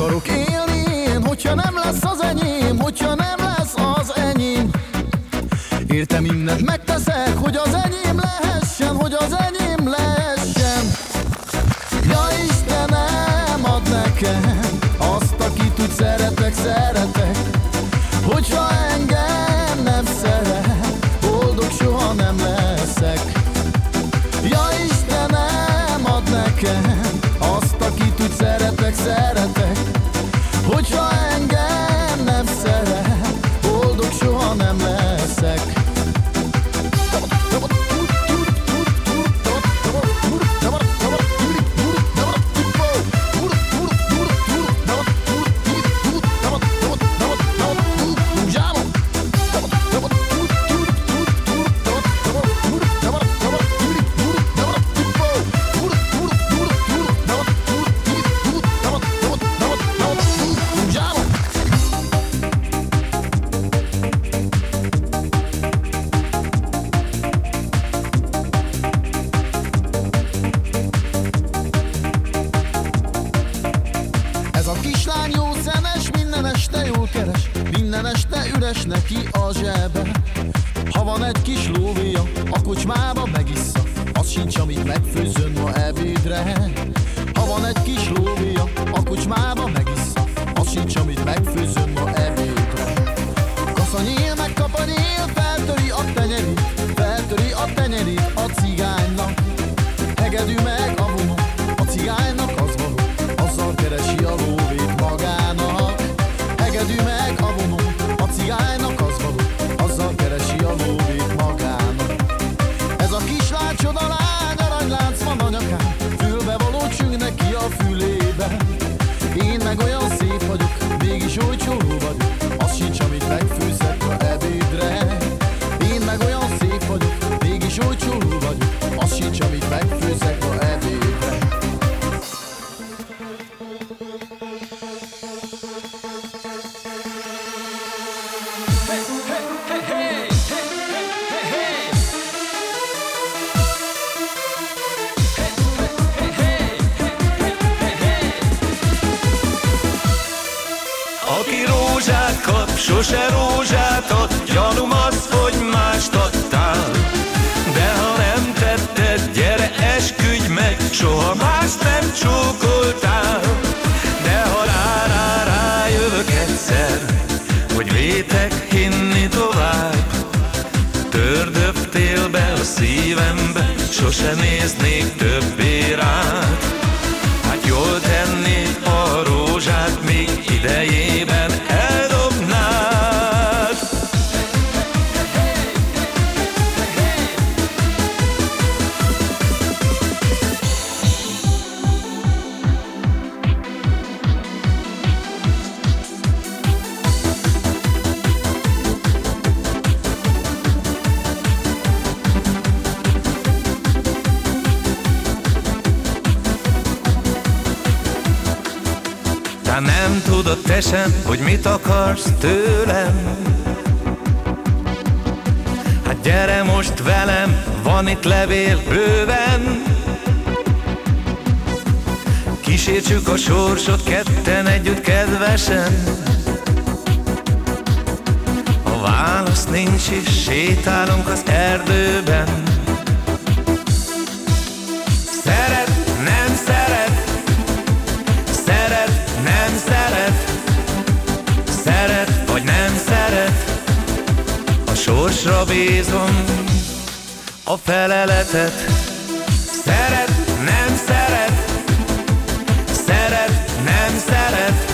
akarok élni én, hogyha nem lesz az enyém, hogyha nem lesz az enyém. Értem mindent megteszek, hogy az enyém lehessen, hogy az enyém lehessen. üres neki a zsebe Ha van egy kis lóvia, a kocsmába megissza. Az sincs, amit megfőzön ma ebédre. Ha van egy kis lóvia, a kocsmába megissza. Az sincs, amit megfőzön ma ebédre. Kaszanyél, megkapanyél, feltöri a tenyerit Feltöri a tenyerit a cigánynak. Hegedű meg sose rózsát ad Gyanúm az, hogy mást adtál. De ha nem tetted, gyere esküdj meg Soha más nem csókoltál. De ha rá, rá, rá jövök egyszer Hogy vétek hinni tovább Tördöptél be a szívembe Sose néznék levél bőven. Kísértsük a sorsot ketten együtt kedvesen. A válasz nincs is, sétálunk az erdőben. Szeret, nem szeret. Szeret, nem szeret. Szeret, vagy nem szeret. A sorsra bízom a feleletet Szeret, nem szeret. Szeret, nem szeret.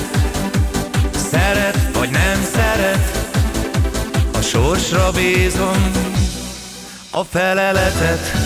Szeret, vagy nem szeret. A sorsra bízom. A feleletet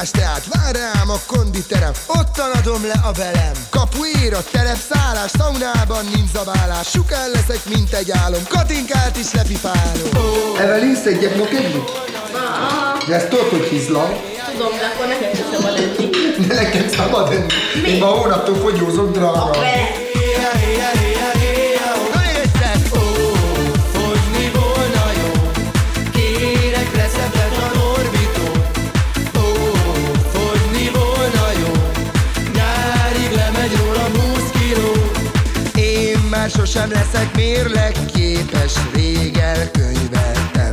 fogyókúrás teát Vár rám a konditerem Ottan adom le a velem Kapuér a terepszállás Szaunában nincs zabálás Sukán leszek, mint egy álom Katinkát is lepipálom Evelyn, szedjek mokedni? De ezt tudod, hogy hizlam? Tudom, de akkor neked sem szabad enni. De nekem szabad enni. Én ma hónaptól fogyózok, drága. Be! Sosem leszek mérleg képes Rég elkönyveltem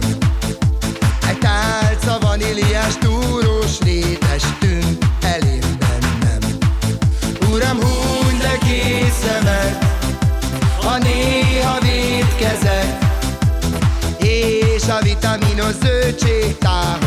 Egy tálca vaníliás túrós rétes tűnt elém bennem. Uram, húny le két szemet Ha néha vétkezek És a vitaminos zöldségtához szalonnát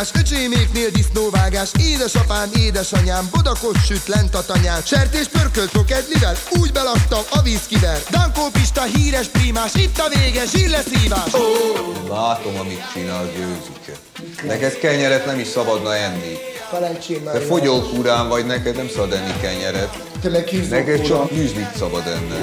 izomrángás Öcséméknél disznóvágás Édesapám, édesanyám Bodakos süt lent a tanyán Sertés pörkölt rokedlivel Úgy belaktam a vízkivel Dankó Pista híres primás Itt a vége, zsille szívás Látom, amit csinál győzike. Neked kenyeret nem is szabadna enni. Te fogyókúrán vagy, neked nem szabad enni kenyeret. Neked csak műzlit szabad enni.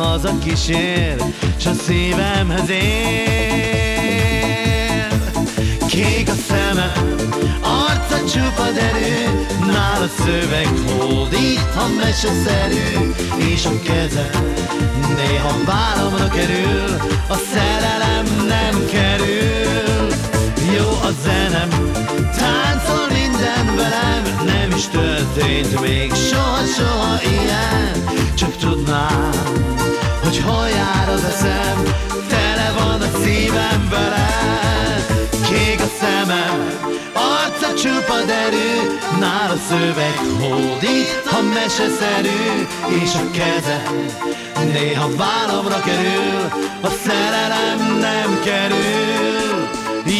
Haza kísér, s a szívemhez ér. Kék a szeme, arca csupa derű, nála szöveg hódít, ha meseszerű, és a keze néha vállamra kerül, a szerelem nem kerül. Jó a zenem, táncol minden velem, nem is történt még soha-soha ilyen, csak tudnám, hogy hol jár az eszem, tele van a szívem veled. Kék a szemem, arca csupa derű, nála szöveg hódít, ha meseszerű, és a keze néha vállamra kerül, a szerelem nem kerül.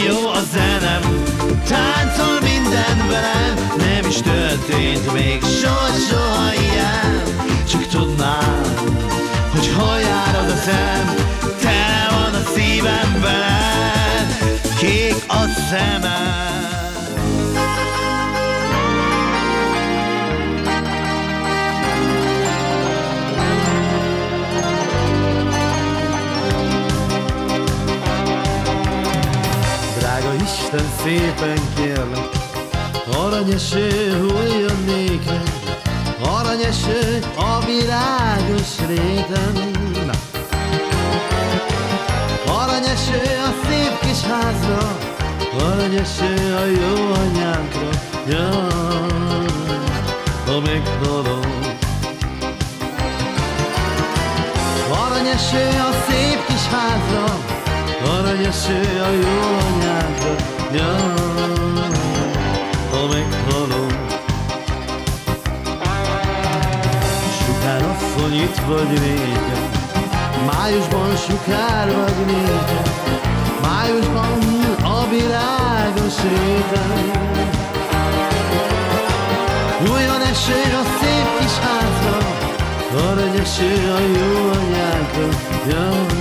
Jó a zenem, táncol minden velem, nem is történt még soha-soha ilyen, csak tudnám, hogy hol szem, tele van a szívem veled, kék a szemem. Drága Isten, szépen kérlek, aranyeső hulljon nékre, aranyeső a virágos réten. Aranyeső a szép kis házra, aranyeső a jó anyánkra, jaj, ha meghalom. Aranyeső a szép kis házra, aranyeső a jó anyákra, jaj, ha meghalom. Sukár asszony itt vagy régen, májusban sukár vagy négen, májusban a virágos réten. Újjon eső a szép kis házra, aranyeső a jó anyákra, jaj,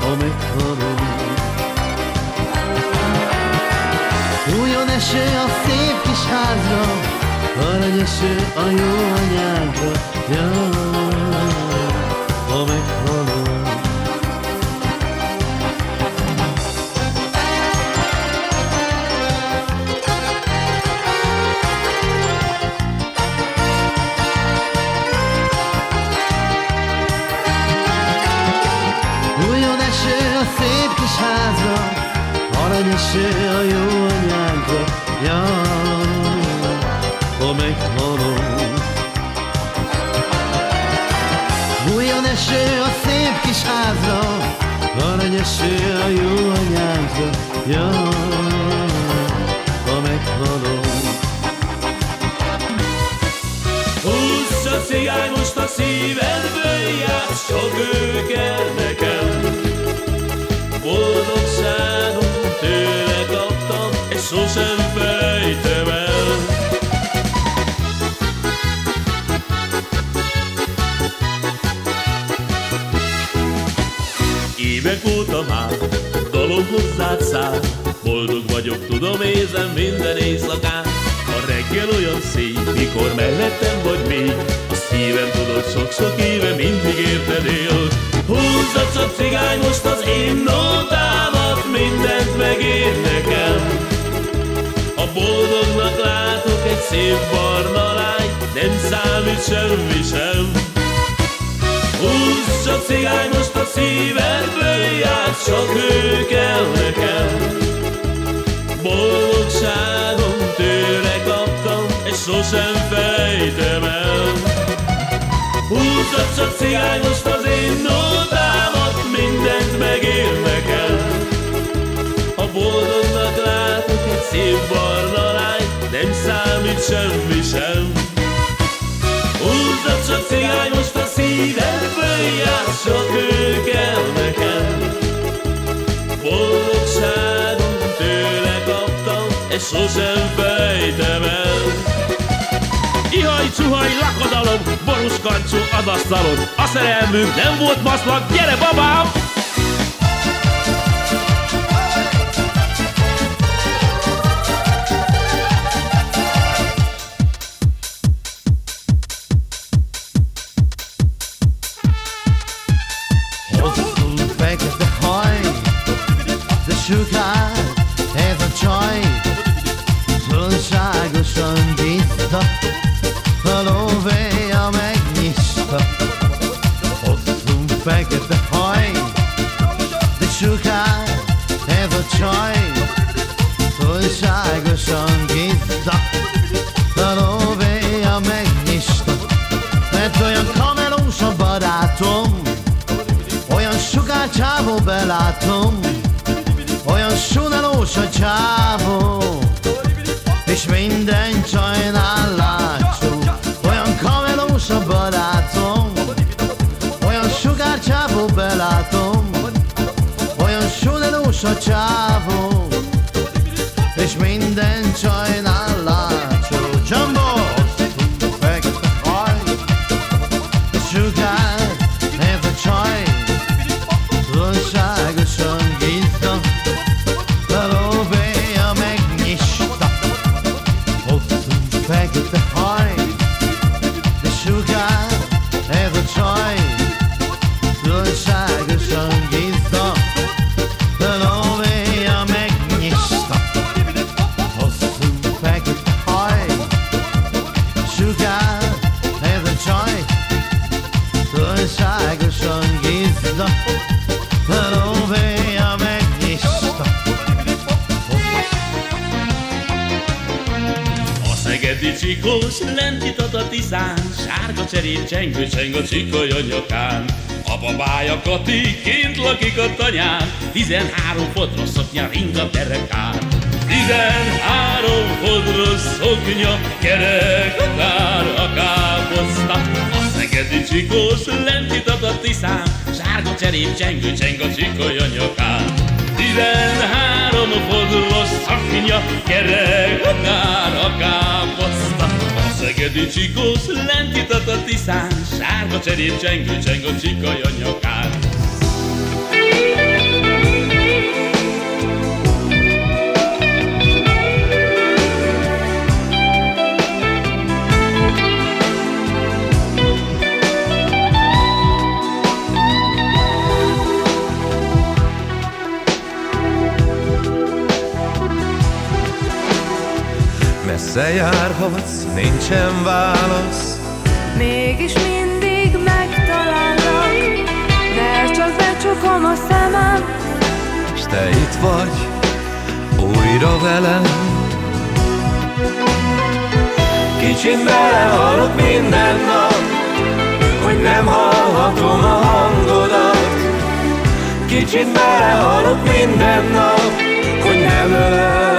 ha eső a szép kis házra, aranyeső a jó anyákra, jaj, ha meghalom. Újjon eső a szép kis házra, aranyeső a jó anyánkra, jaj, ha meghalom. Húzz a cigány most a szívedből jár, sok ő kell nekem. Boldogságot tőle kaptam, és sosem felejtem el. Évek óta már. Dalom hozzád száll Boldog vagyok, tudom, érzem minden éjszakán A reggel olyan szép, mikor mellettem vagy még. A szívem tudod, sok-sok éve mindig érted él. Húzza csak cigány most az én nótámat Mindent megér nekem A boldognak látok egy szép barna lány Nem számít semmi sem. Húzz csak cigány most a szívedből jár, csak ő kell nekem. Boldogságom tőle kaptam, és sosem felejtem el. Húzza csak cigány most az én nótámat, mindent megér nekem. A boldognak látok egy szép barna lány, nem számít semmi sem. Húzza csak cigány most a szívedből jár, csak ő sosem fejtem el. Ihaj, csuhaj, lakodalom, borús kancsó az asztalon. A szerelmünk nem volt maszlag, gyere babám! Megnyista. Mert olyan kamerós a barátom, olyan sugárcsávó belátom, olyan sunalós a csávó, és minden csajnál látszó. Olyan kamelós a barátom, olyan sugárcsávó belátom, olyan sunalós a csávó, szegedi csikós lent itat a tiszán, sárga cserép csengő cseng a csikolya nyakán. A babája Kati kint lakik a tanyán, tizenhárom fodros szoknya ring a derekán. Tizenhárom fodros szoknya, kerek akár a káposzta. A szegedi csikós lent itat a tiszán, sárga cserép csengő cseng a csikolya nyakán. Tizenhárom fodros szaknya, kerek akár a káposzta. A szegedi csikós lent a tiszán, sárga cserép csengő cseng a csikaja nyakán. Messze járhatsz, nincsen válasz. Mégis mindig megtalállak Mert csak becsukom a szemem. És te itt vagy, újra velem. Kicsim belehalok minden nap Hogy nem hallhatom a hangodat. Kicsit belehalok minden nap Hogy nem nem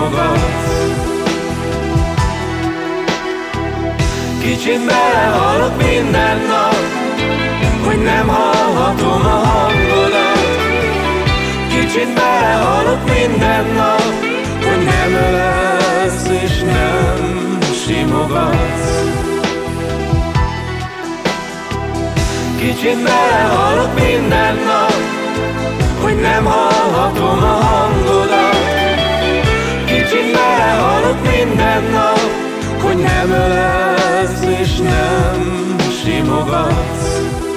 simogatsz Kicsit belehalok minden nap Hogy nem hallhatom a hangodat. Kicsit belehalok minden nap Hogy nem ölelsz és nem simogatsz. Kicsit belehalok minden nap Hogy nem hallhatom a hangodat csinál, halok minden nap, hogy nem ölelsz és nem simogatsz.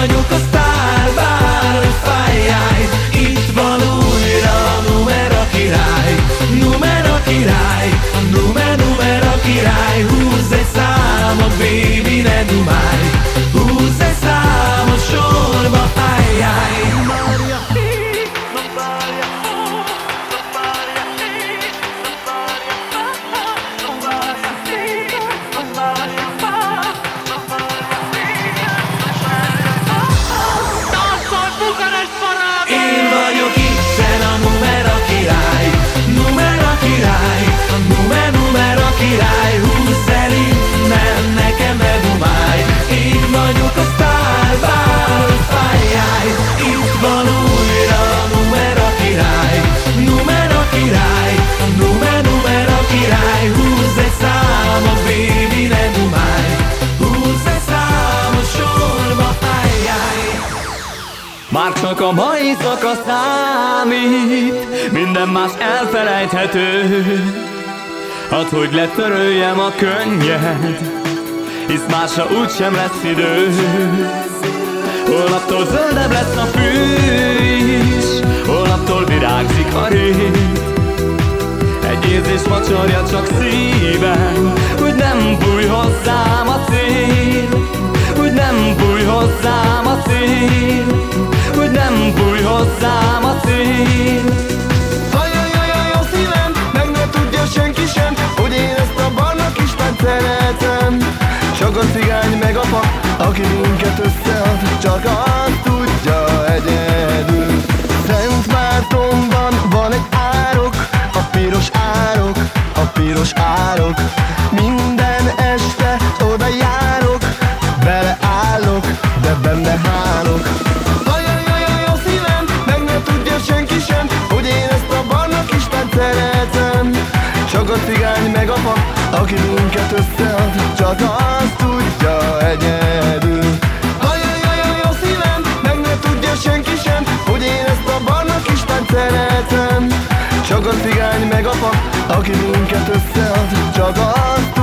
vagyok a sztár, bár fájjáj Itt van újra a numera király Numera király, a numer numera király. Húzz egy számot, baby, ne dumálj. Húzz egy számot, sorba álljál Már csak a mai szakasz számít, minden más elfelejthető. Hadd, hogy letöröljem a könnyed, hisz másra úgysem lesz idő. Holnaptól zöldebb lesz a fű is, holnaptól virágzik a rét. Egy érzés macsorja csak szívem, hogy nem búj hozzám a cél, hogy nem búj hozzám a cél hogy nem búj hozzám a szél Ajajajaj ajaj, a szívem, meg ne tudja senki sem Hogy én ezt a barna kislányt szeretem. Csak a cigány meg a pap, aki minket összead Csak azt tudja egyedül. Szent Mártonban van egy árok A piros árok, a piros árok Minden aki minket összead Csak azt tudja egyedül. Ajajajaj a szívem, meg ne tudja senki sem Hogy én ezt a barna kislányt szeretem. Csak a cigány meg a pap, aki minket összead Csak azt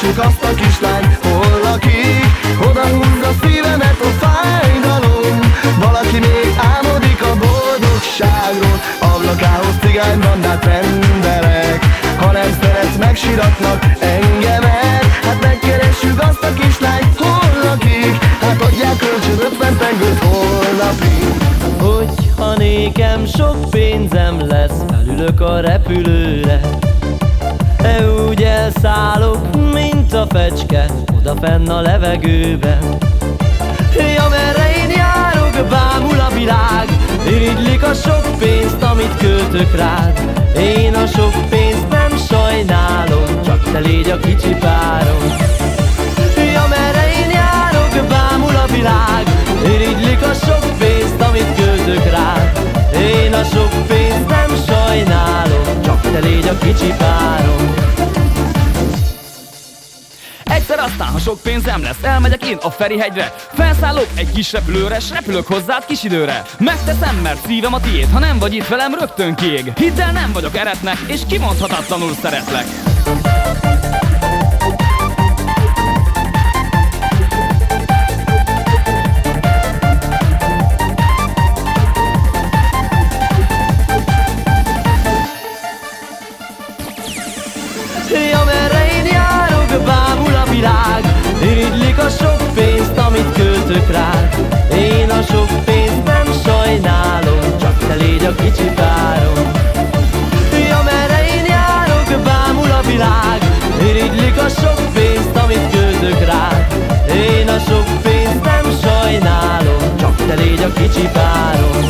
Megkeressük azt a kislányt, hol lakik Oda húzza szívemet a fájdalom. Valaki még álmodik a boldogságról Ablakához cigánybandát rendelek. Ha nem szeret, megsiratnak engemet. Hát megkeressük azt a kislányt, hol lakik Hát adják kölcsön 50 pengőt holnapig. Hogyha nékem sok pénzem lesz, felülök a repülőre E úgy elszállok, mint a fecske, oda fenn a levegőben Ja, merre én járok, bámul a világ Irigylik a sok pénzt, amit költök rád. Én a sok pénzt nem sajnálom, csak te légy a kicsi párom. Ja, merre én járok, bámul a világ Irigylik a sok pénzt, amit költök rád. Én a sok pénzt nem sajnálom Csak te légy a kicsi párom Egyszer aztán, ha sok pénzem lesz, elmegyek én a Ferihegyre. Felszállok egy kis repülőre, s repülök hozzád kis időre. Megteszem, mert szívem a tiéd, ha nem vagy itt velem, rögtön kiég. Hidd el, nem vagyok eretnek, és kimondhatatlanul szeretlek költök rád Én a sok pénzt nem sajnálom Csak te légy a kicsi párom Ja, merre én járok, bámul a világ. Irigylik a sok pénzt, amit költök rád Én a sok pénzt nem sajnálom Csak te légy a kicsi párom